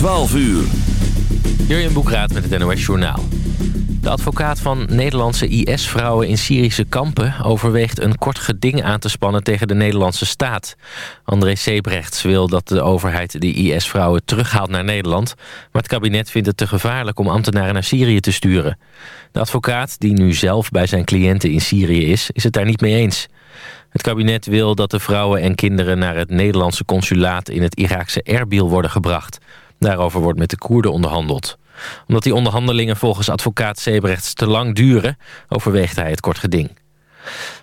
12 uur. Jurjen Boekraat met het NOS Journaal. De advocaat van Nederlandse IS-vrouwen in Syrische kampen... overweegt een kort geding aan te spannen tegen de Nederlandse staat. André Sebrechts wil dat de overheid de IS-vrouwen terughaalt naar Nederland... maar het kabinet vindt het te gevaarlijk om ambtenaren naar Syrië te sturen. De advocaat, die nu zelf bij zijn cliënten in Syrië is... is het daar niet mee eens. Het kabinet wil dat de vrouwen en kinderen naar het Nederlandse consulaat... in het Iraakse Erbil worden gebracht... Daarover wordt met de Koerden onderhandeld. Omdat die onderhandelingen volgens advocaat Sebrechts te lang duren... overweegt hij het kort geding.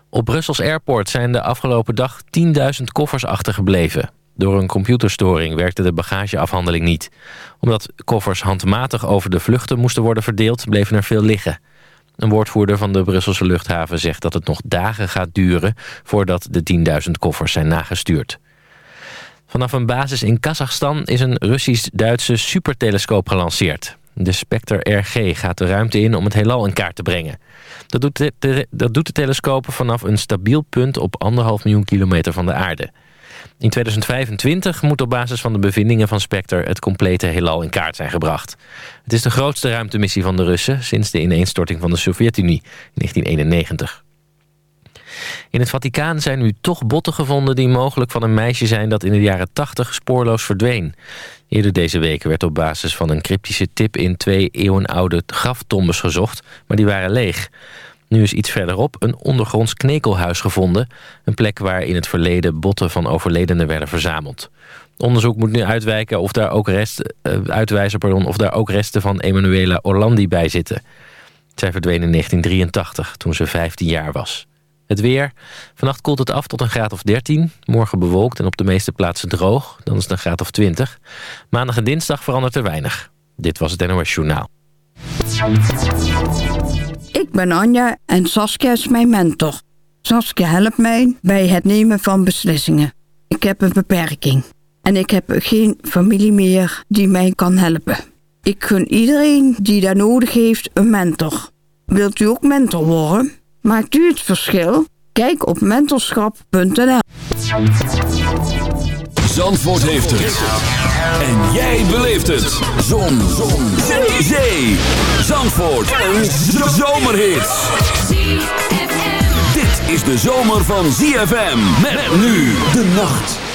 Op Brussels Airport zijn de afgelopen dag 10.000 koffers achtergebleven. Door een computerstoring werkte de bagageafhandeling niet. Omdat koffers handmatig over de vluchten moesten worden verdeeld... bleven er veel liggen. Een woordvoerder van de Brusselse luchthaven zegt dat het nog dagen gaat duren... voordat de 10.000 koffers zijn nagestuurd. Vanaf een basis in Kazachstan is een Russisch-Duitse supertelescoop gelanceerd. De Spectre RG gaat de ruimte in om het heelal in kaart te brengen. Dat doet de, dat doet de telescoop vanaf een stabiel punt op anderhalf miljoen kilometer van de aarde. In 2025 moet op basis van de bevindingen van Spectre het complete heelal in kaart zijn gebracht. Het is de grootste ruimtemissie van de Russen sinds de ineenstorting van de Sovjet-Unie in 1991. In het Vaticaan zijn nu toch botten gevonden die mogelijk van een meisje zijn dat in de jaren 80 spoorloos verdween. Eerder deze week werd op basis van een cryptische tip in twee eeuwenoude graftombes gezocht, maar die waren leeg. Nu is iets verderop een ondergronds knekelhuis gevonden, een plek waar in het verleden botten van overledenen werden verzameld. Onderzoek moet nu uitwijken of daar ook resten, uh, uitwijzen pardon, of daar ook resten van Emanuela Orlandi bij zitten. Zij verdween in 1983, toen ze 15 jaar was. Het weer. Vannacht koelt het af tot een graad of 13. Morgen bewolkt en op de meeste plaatsen droog. Dan is het een graad of 20. Maandag en dinsdag verandert er weinig. Dit was het NOS Journaal. Ik ben Anja en Saskia is mijn mentor. Saskia helpt mij bij het nemen van beslissingen. Ik heb een beperking. En ik heb geen familie meer die mij kan helpen. Ik gun iedereen die daar nodig heeft een mentor. Wilt u ook mentor worden? Maakt u het verschil? Kijk op mentorschap.nl Zandvoort heeft het. En jij beleeft het. Zon. Zon. Zee. Zandvoort. Een zomerhit. Dit is de zomer van ZFM. Met nu de nacht.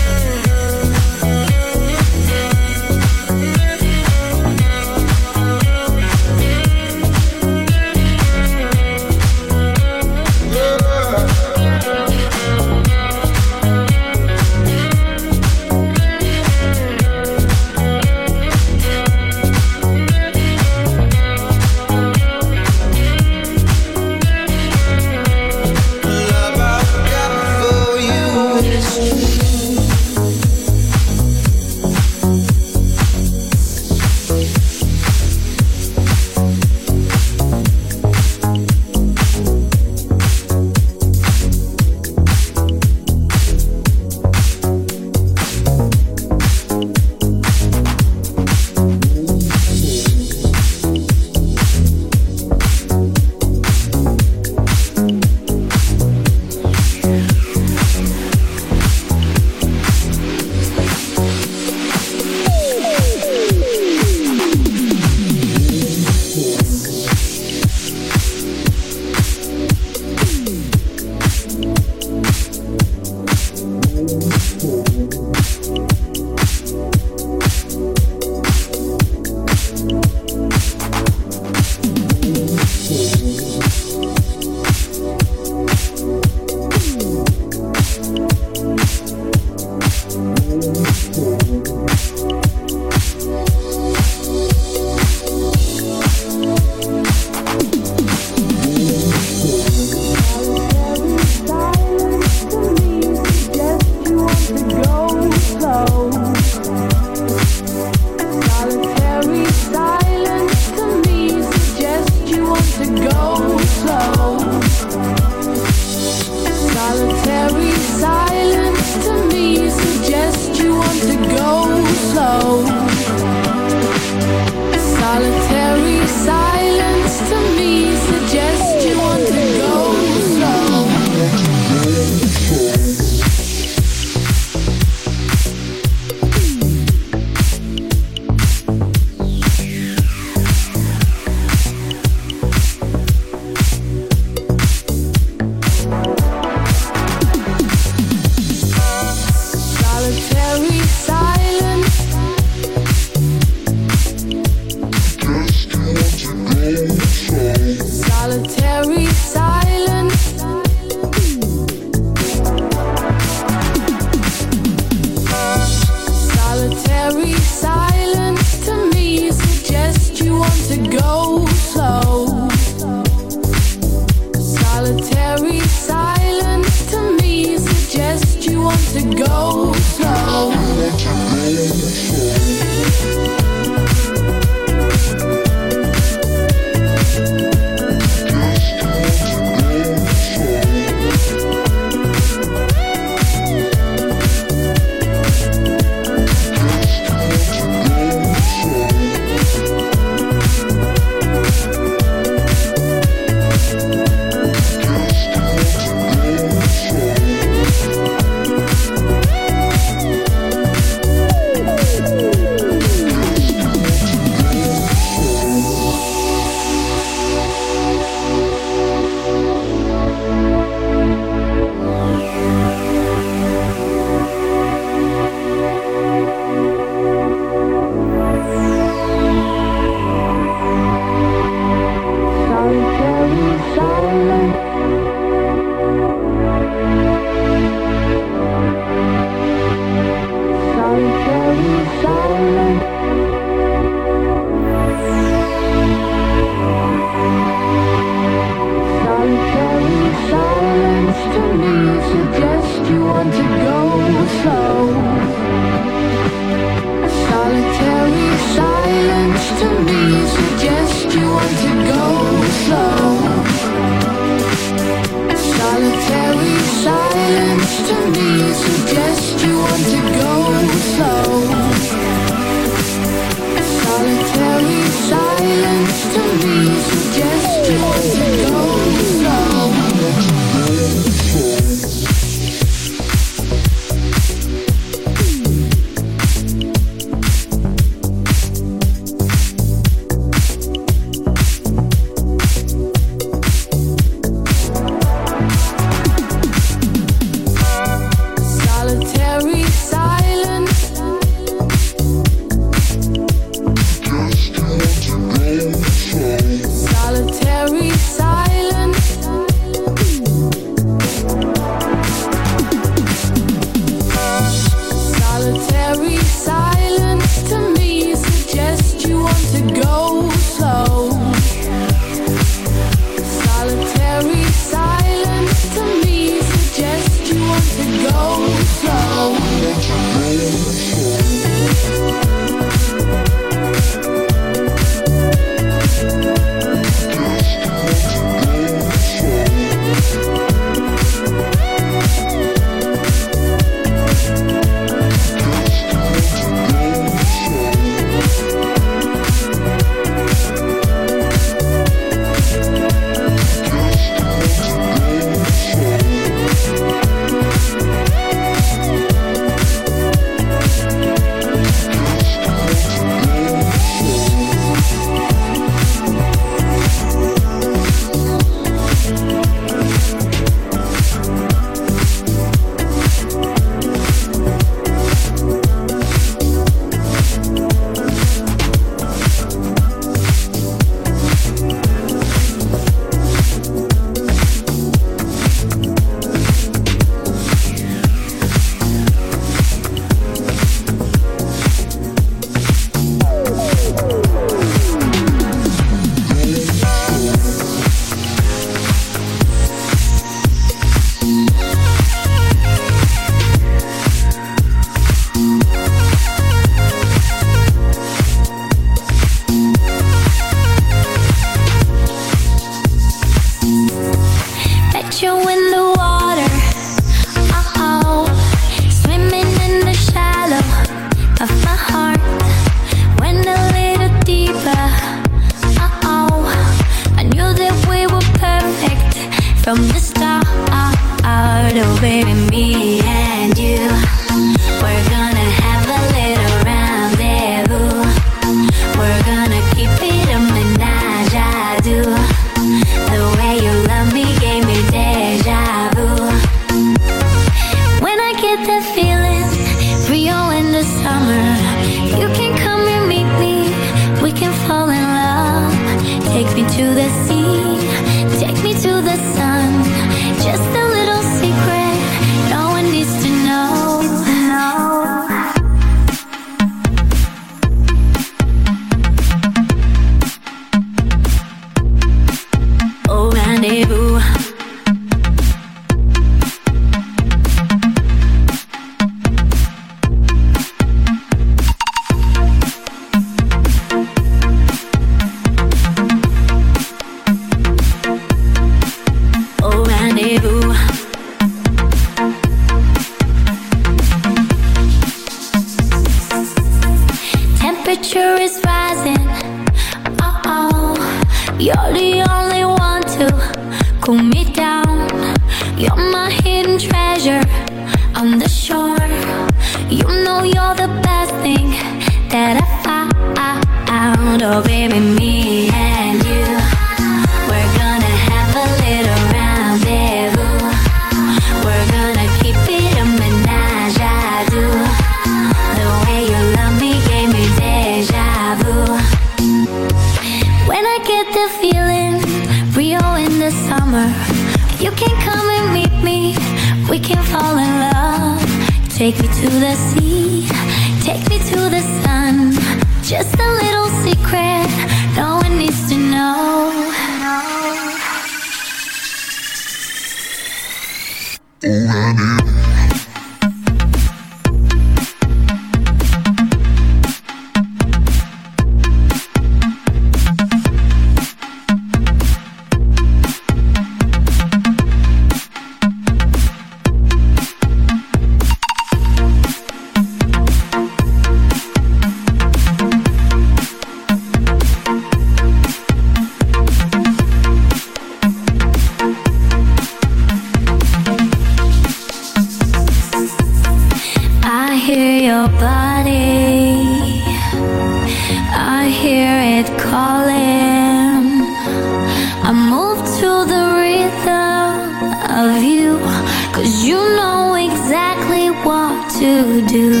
to do.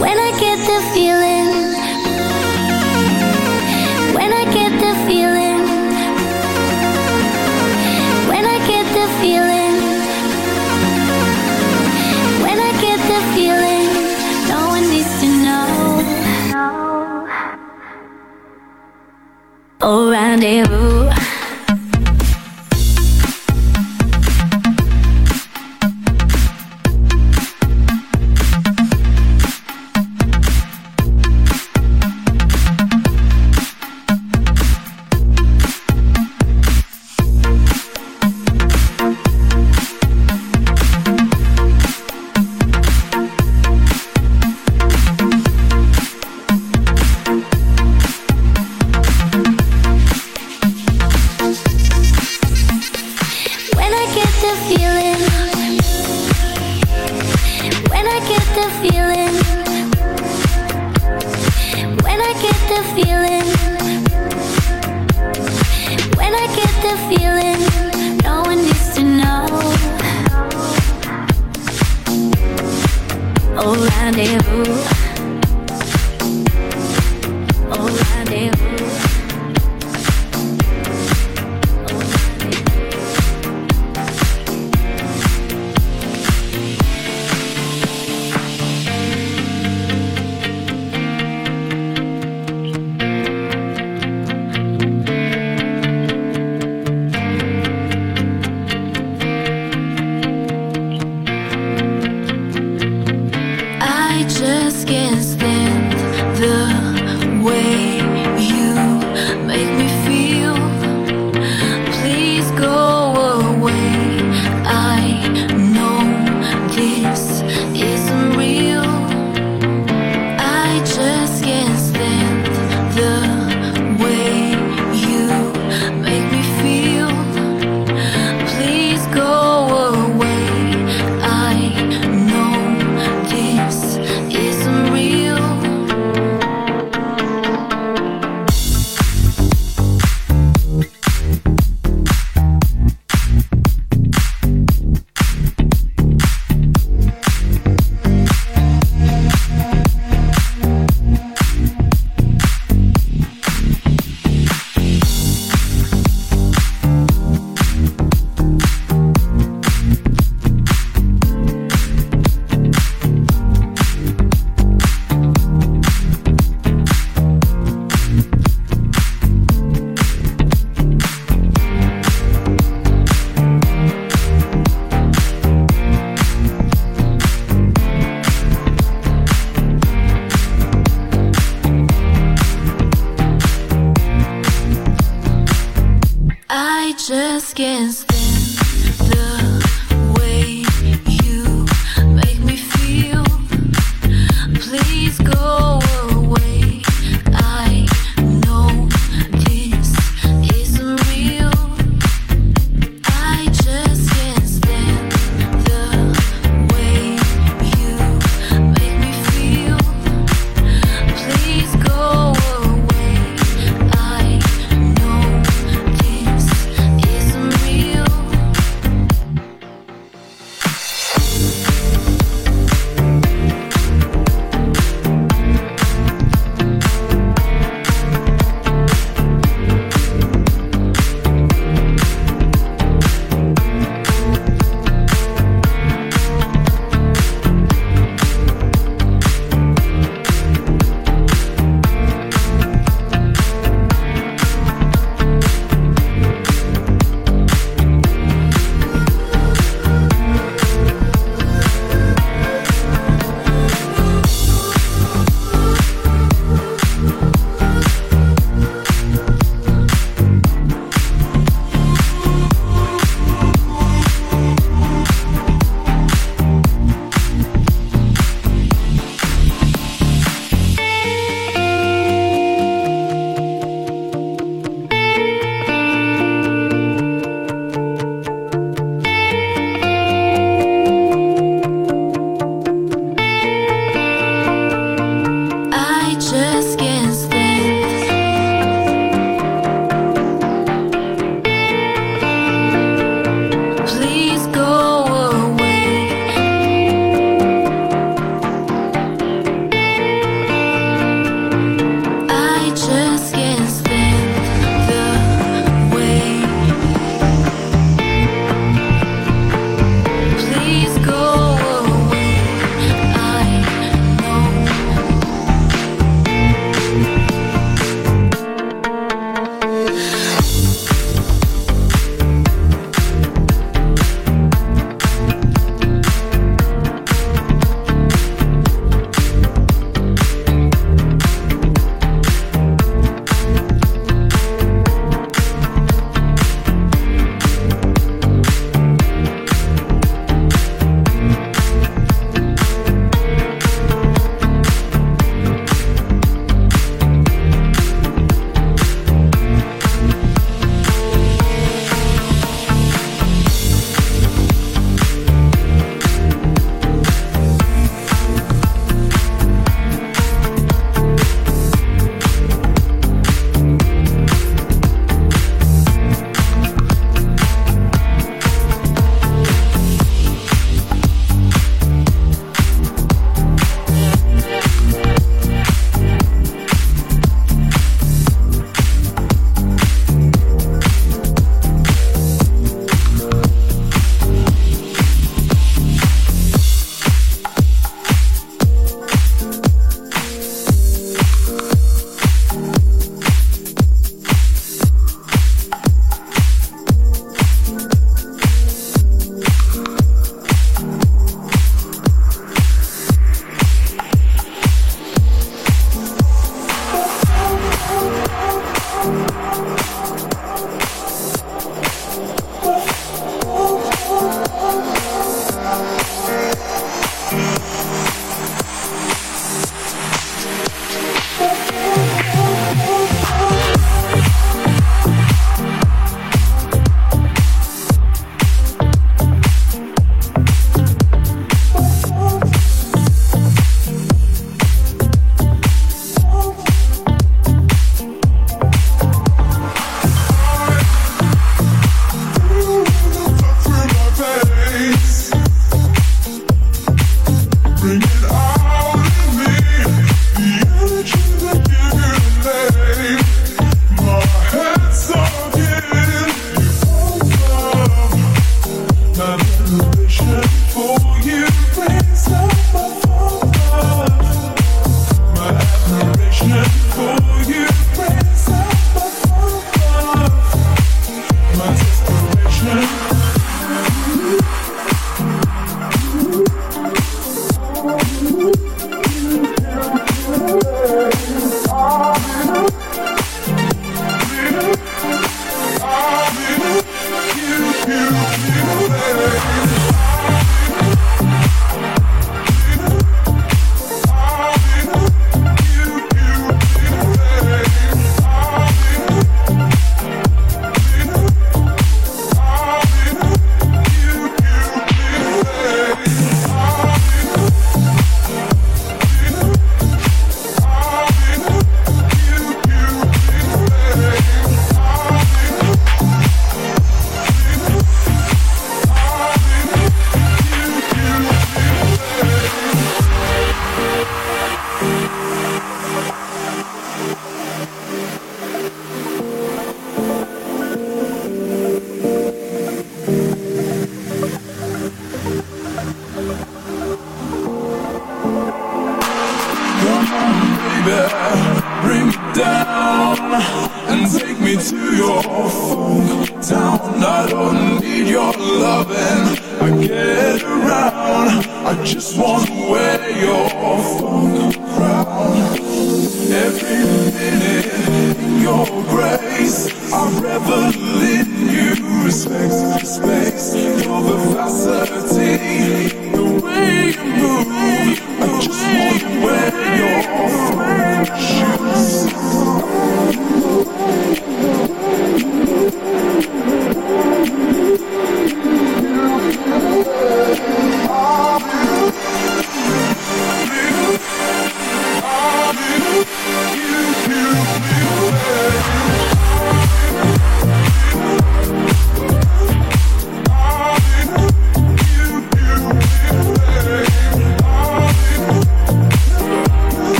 When I get the feeling when I get the feeling when I get the feeling when I get the feeling no one needs to know. Oh rendezvous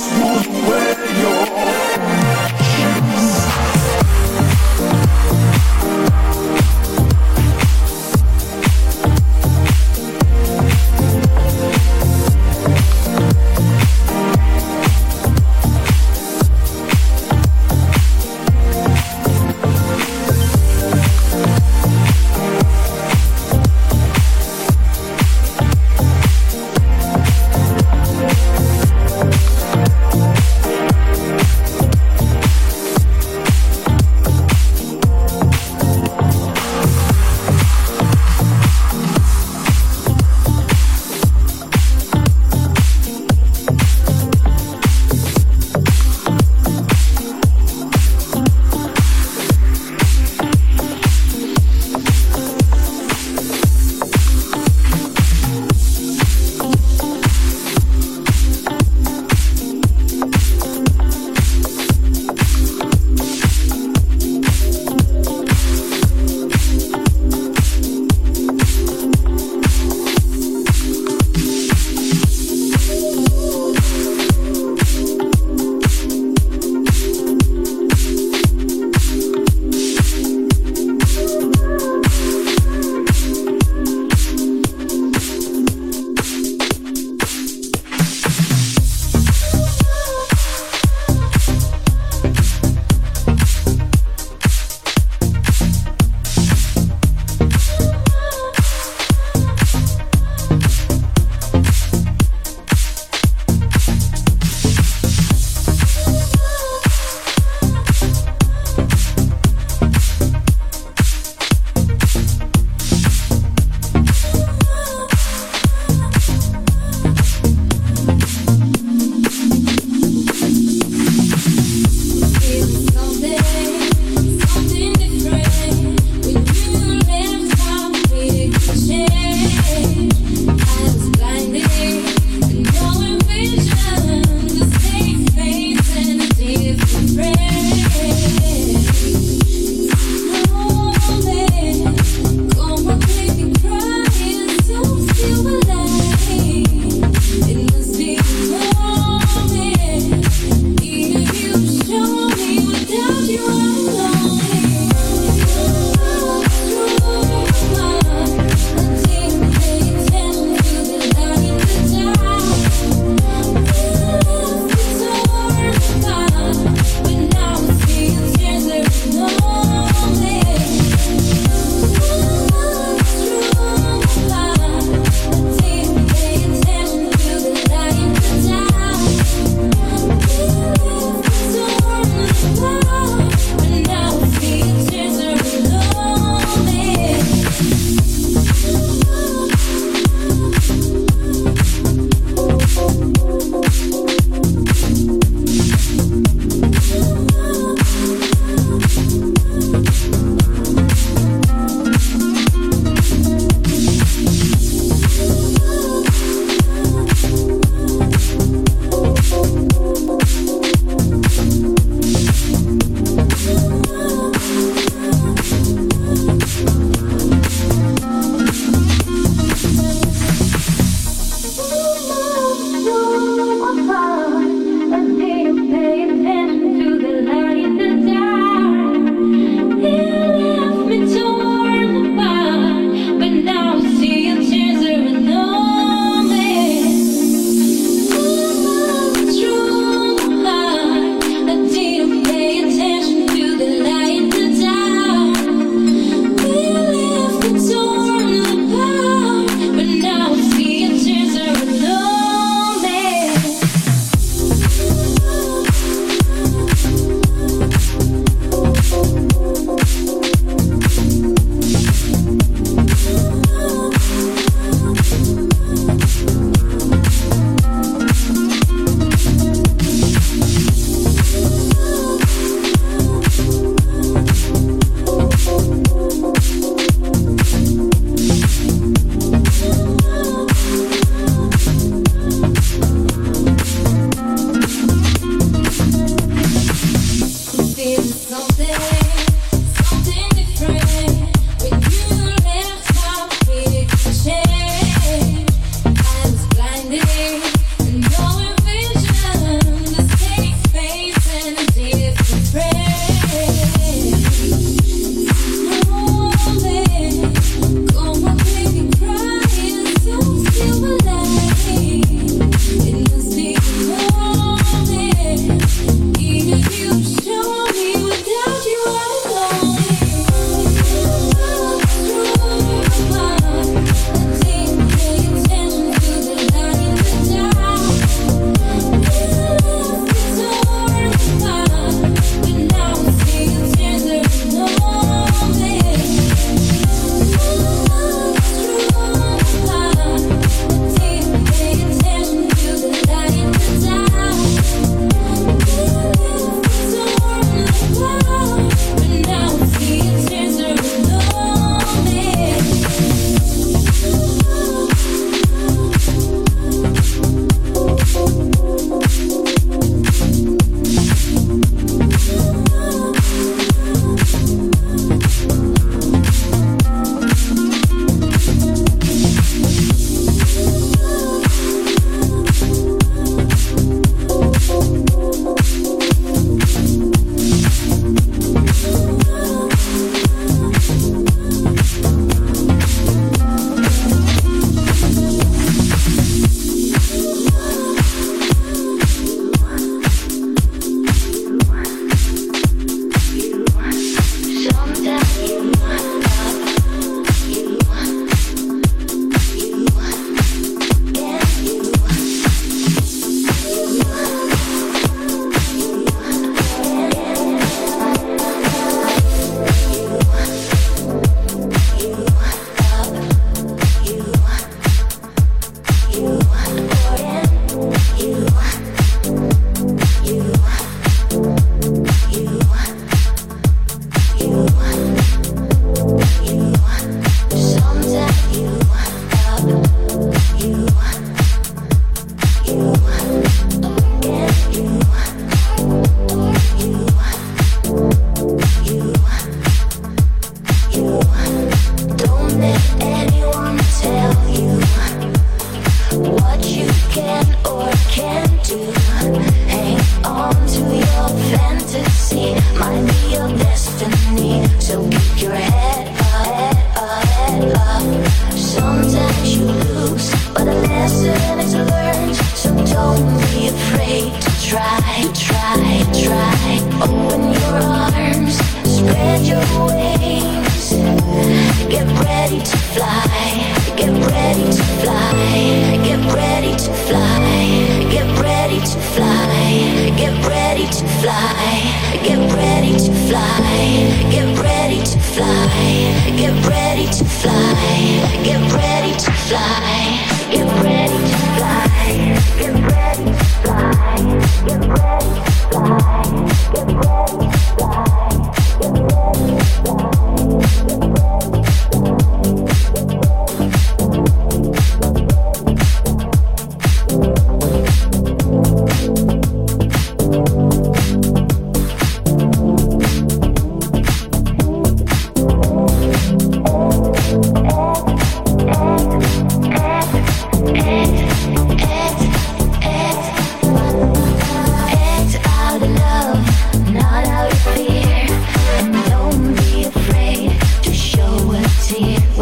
Smooth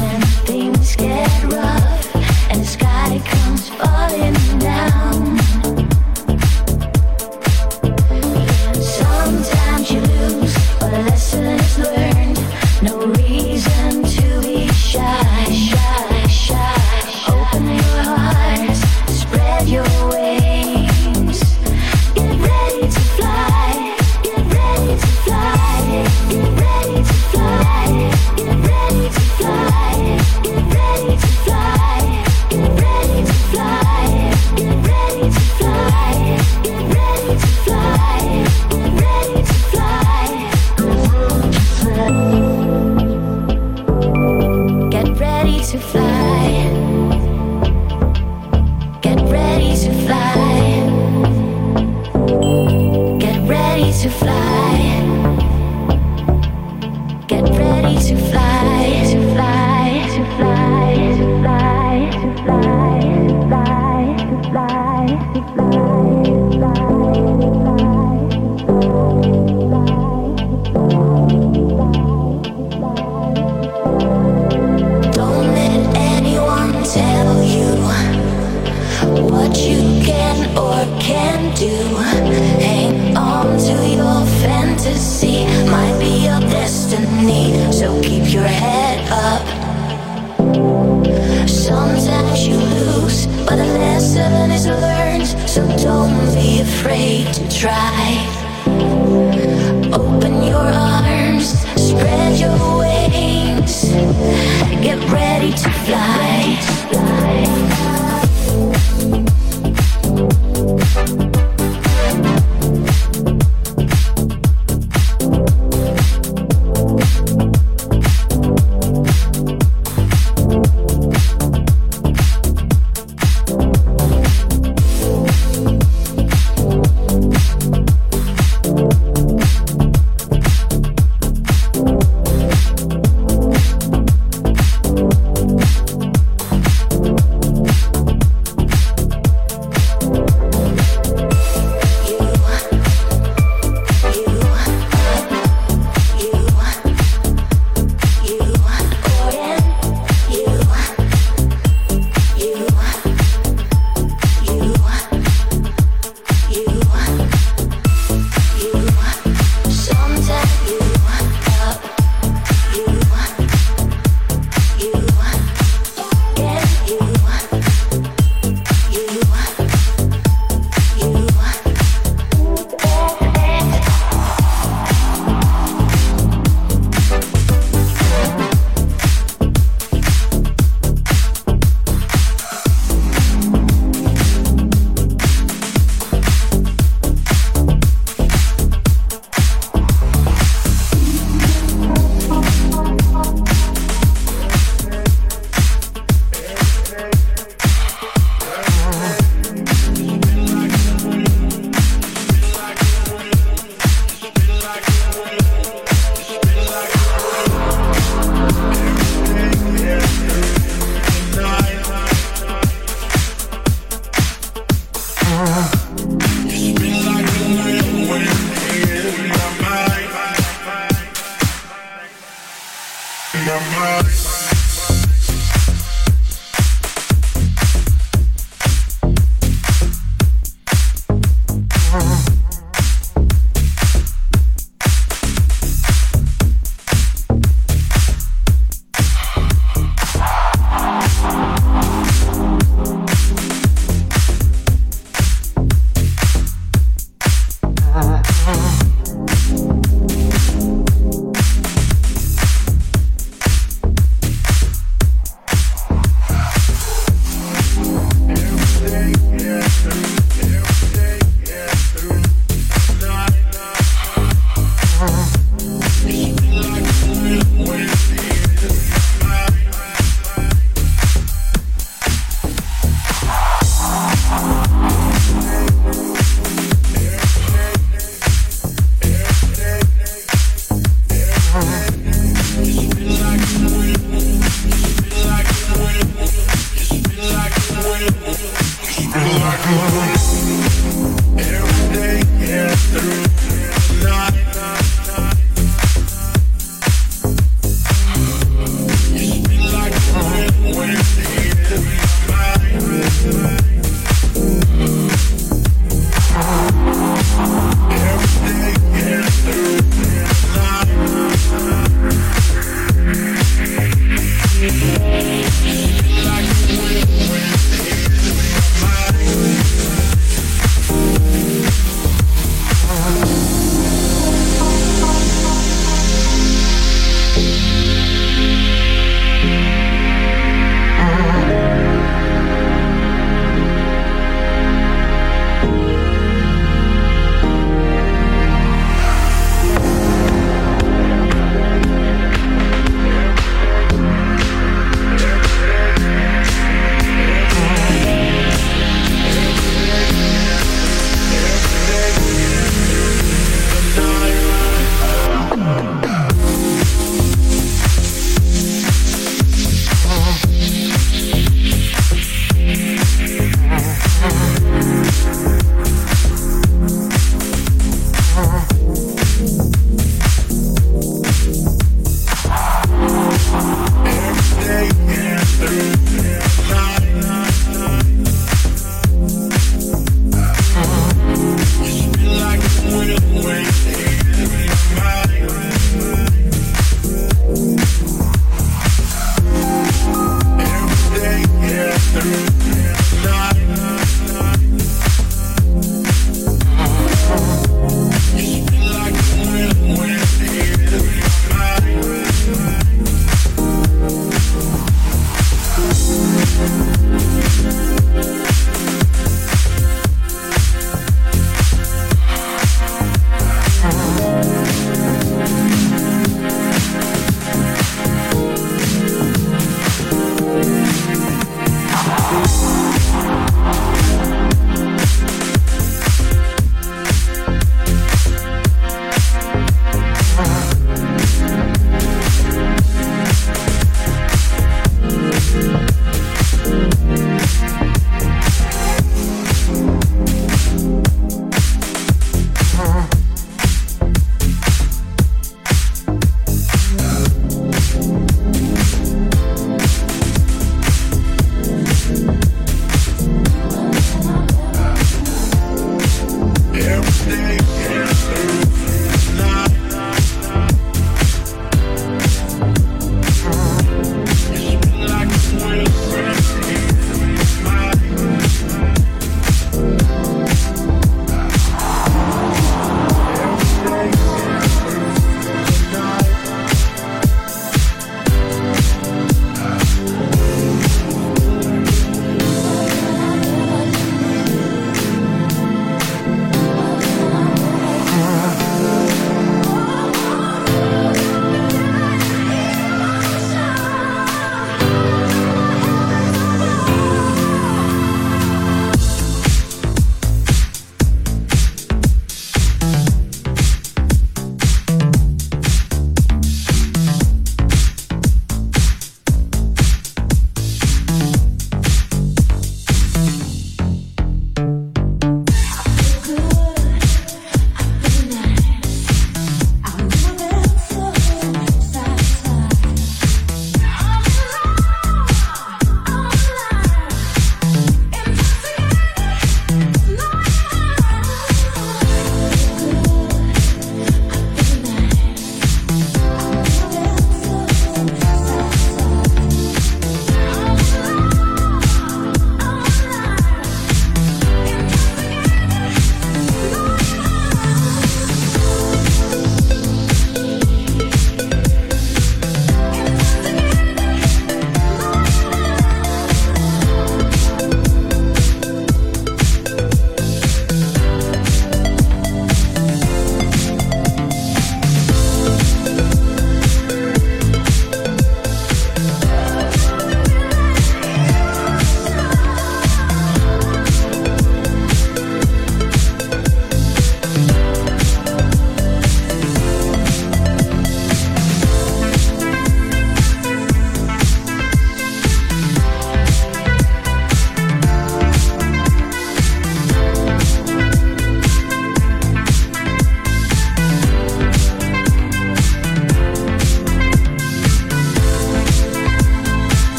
when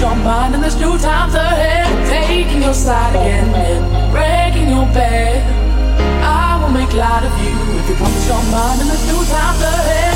your mind and there's new times ahead. Taking your side again and breaking your bed. I will make light of you if you promise your mind and there's new times ahead.